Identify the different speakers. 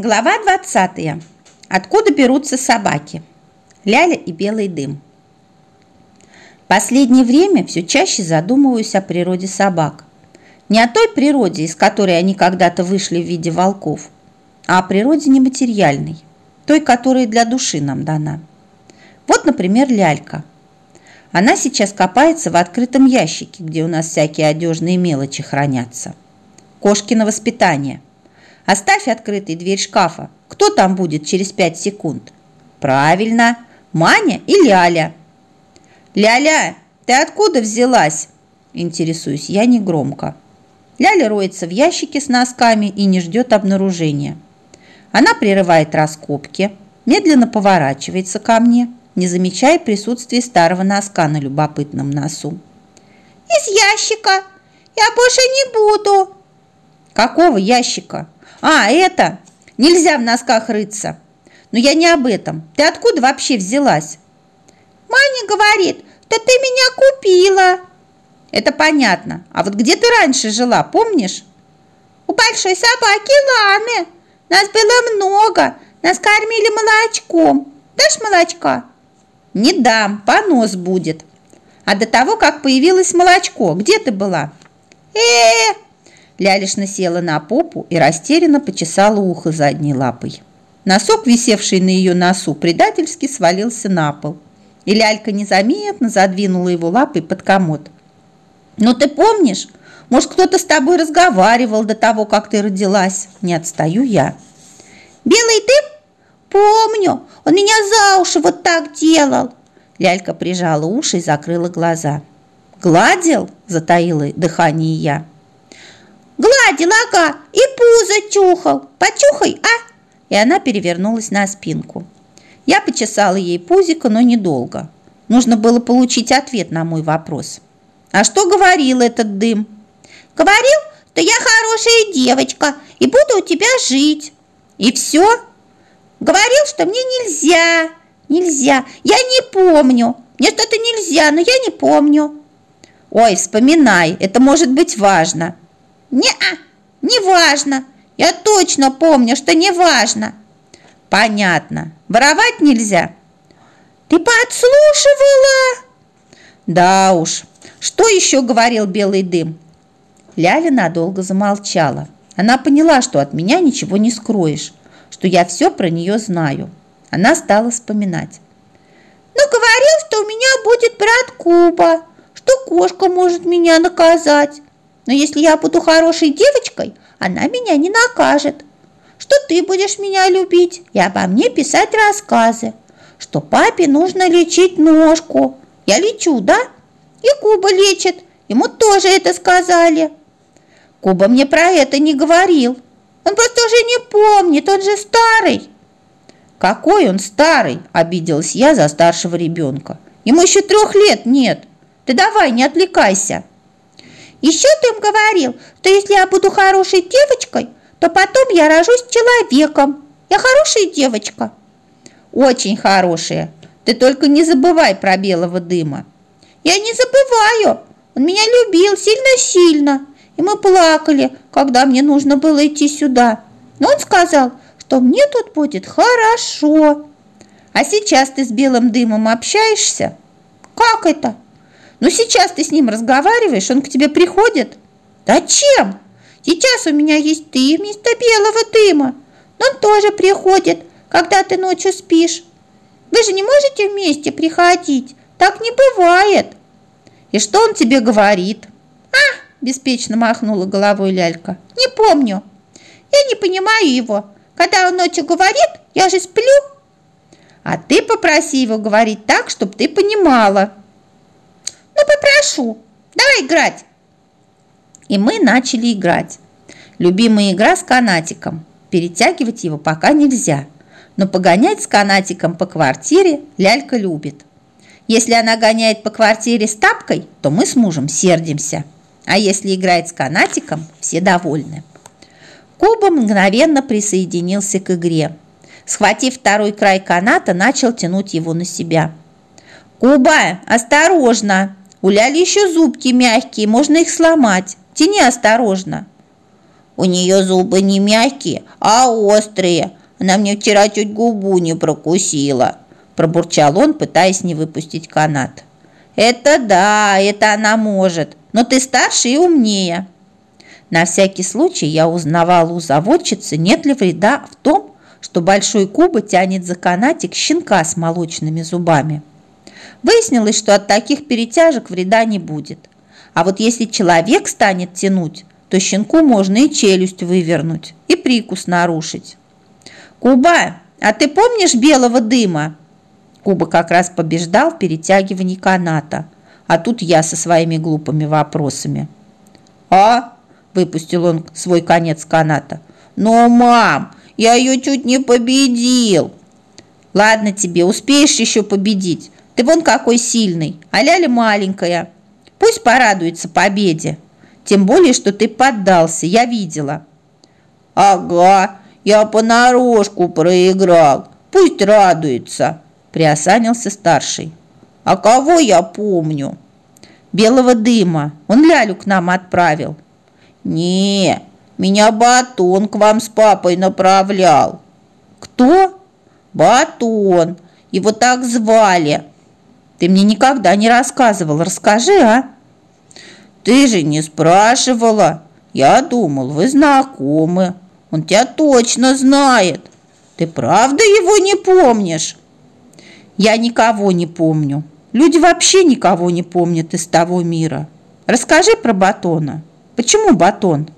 Speaker 1: Глава 20. Откуда берутся собаки? Ляля и белый дым. Последнее время все чаще задумываюсь о природе собак. Не о той природе, из которой они когда-то вышли в виде волков, а о природе нематериальной, той, которая для души нам дана. Вот, например, лялька. Она сейчас копается в открытом ящике, где у нас всякие одежные мелочи хранятся. Кошкино воспитание – Оставь открытой дверь шкафа. Кто там будет через пять секунд? Правильно, Маня и Ляля. Ляля, ты откуда взялась? Интересуюсь я негромко. Ляля роется в ящике с носками и не ждет обнаружения. Она прерывает раскопки, медленно поворачивается ко мне, не замечая присутствия старого носка на любопытном носу.
Speaker 2: «Из ящика! Я больше не буду!»
Speaker 1: «Какого ящика?» А, это! Нельзя в носках рыться. Но я не об этом. Ты откуда вообще взялась?
Speaker 2: Маня говорит, да ты меня купила.
Speaker 1: Это понятно. А вот где ты раньше жила, помнишь?
Speaker 2: У большой собаки Ланы. Нас было много. Нас кормили молочком. Дашь молочка?
Speaker 1: Не дам, понос будет. А до того, как появилось молочко, где ты была?
Speaker 2: Э, -э
Speaker 1: Лялишна села на попу и растерянно почесала ухо задней лапой. Носок, висевший на ее носу, предательски свалился на пол. И лялька незаметно задвинула его лапой под комод. «Ну ты помнишь? Может, кто-то с тобой разговаривал до того, как ты родилась? Не отстаю я».
Speaker 2: «Белый дым? Помню. Он меня за уши вот так делал».
Speaker 1: Лялька прижала уши и закрыла глаза. «Гладил?» – затаила дыхание я.
Speaker 2: Гладил, ага, и пузо чухал. Почухай, а!»
Speaker 1: И она перевернулась на спинку. Я почесала ей пузико, но недолго. Нужно было получить ответ на мой вопрос. «А что говорил этот дым?»
Speaker 2: «Говорил, что я хорошая девочка и буду у тебя жить».
Speaker 1: «И все?»
Speaker 2: «Говорил, что мне нельзя, нельзя, я не помню. Мне что-то нельзя, но я не помню».
Speaker 1: «Ой, вспоминай, это может быть важно».
Speaker 2: Не-а, не важно. Я точно помню, что не важно.
Speaker 1: Понятно. Воровать нельзя?
Speaker 2: Ты подслушивала?
Speaker 1: Да уж. Что еще говорил белый дым? Ляля надолго замолчала. Она поняла, что от меня ничего не скроешь, что я все про нее знаю. Она стала вспоминать.
Speaker 2: Ну, говорил, что у меня будет брат Куба, что кошка может меня наказать, но если я буду хорошей девочкой, она меня не накажет. Что ты будешь меня любить и обо мне писать рассказы. Что папе нужно лечить ножку. Я лечу, да? И Куба лечит. Ему тоже это сказали.
Speaker 1: Куба мне про это не говорил.
Speaker 2: Он просто уже не помнит, он же старый.
Speaker 1: Какой он старый, обиделась я за старшего ребенка. Ему еще трех лет нет. Ты давай, не отвлекайся.
Speaker 2: Еще ты им говорил, что если я буду хорошей девочкой, то потом я рожусь человеком. Я хорошая девочка.
Speaker 1: Очень хорошая. Ты только не забывай про белого дыма.
Speaker 2: Я не забываю. Он меня любил сильно-сильно. И мы плакали, когда мне нужно было идти сюда. Но он сказал, что мне тут будет хорошо.
Speaker 1: А сейчас ты с белым дымом общаешься?
Speaker 2: Как это?
Speaker 1: Ну сейчас ты с ним разговариваешь, он к тебе приходит.
Speaker 2: Зачем? Сейчас у меня есть ты вместо белого дыма. Но он тоже приходит, когда ты ночью спишь. Вы же не можете вместе приходить. Так не бывает.
Speaker 1: И что он тебе говорит?
Speaker 2: А, беспечно махнула головой лялька. Не помню. Я не понимаю его. Когда он ночью говорит, я же сплю.
Speaker 1: А ты попроси его говорить так, чтобы ты понимала.
Speaker 2: Ну, попрошу. Давай играть.
Speaker 1: И мы начали играть. Любимая игра с канатиком. Перетягивать его пока нельзя. Но погонять с канатиком по квартире лялька любит. Если она гоняет по квартире с тапкой, то мы с мужем сердимся. А если играет с канатиком, все довольны. Куба мгновенно присоединился к игре. Схватив второй край каната, начал тянуть его на себя. «Куба, осторожно!» У Ляли еще зубки мягкие, можно их сломать. Тяни осторожно.
Speaker 2: У нее зубы не мягкие, а острые. Она мне вчера чуть губу не прокусила. Пробурчал он, пытаясь не выпустить канат. Это да, это она может. Но ты старше и умнее. На всякий случай я узнавала у заводчицы, нет ли вреда в том, что большой Куба тянет за канатик щенка с молочными зубами. Выяснилось, что от таких перетяжек вреда не будет. А вот если человек станет тянуть, то щенку можно и челюсть вывернуть, и прикус нарушить. «Куба, а ты помнишь белого дыма?» Куба как раз побеждал в перетягивании каната, а тут я со своими глупыми вопросами. «А?» – выпустил он свой конец каната. «Но, мам, я ее чуть не победил!» «Ладно тебе, успеешь еще победить. Ты вон какой сильный, а Ляля маленькая. Пусть порадуется победе. Тем более, что ты поддался, я видела».
Speaker 3: «Ага, я понарошку проиграл. Пусть радуется», – приосанился старший. «А кого я помню?»
Speaker 1: «Белого дыма. Он Лялю к нам отправил».
Speaker 3: «Не, меня Батон к вам с папой направлял».
Speaker 1: «Кто?»
Speaker 3: «Батон. Его так звали».
Speaker 1: «Ты мне никогда не рассказывал. Расскажи, а?»
Speaker 3: «Ты же не спрашивала. Я думал, вы знакомы. Он тебя точно знает. Ты правда его не помнишь?»
Speaker 1: «Я никого не помню. Люди вообще никого не помнят из того мира. Расскажи про Батона. Почему Батон?»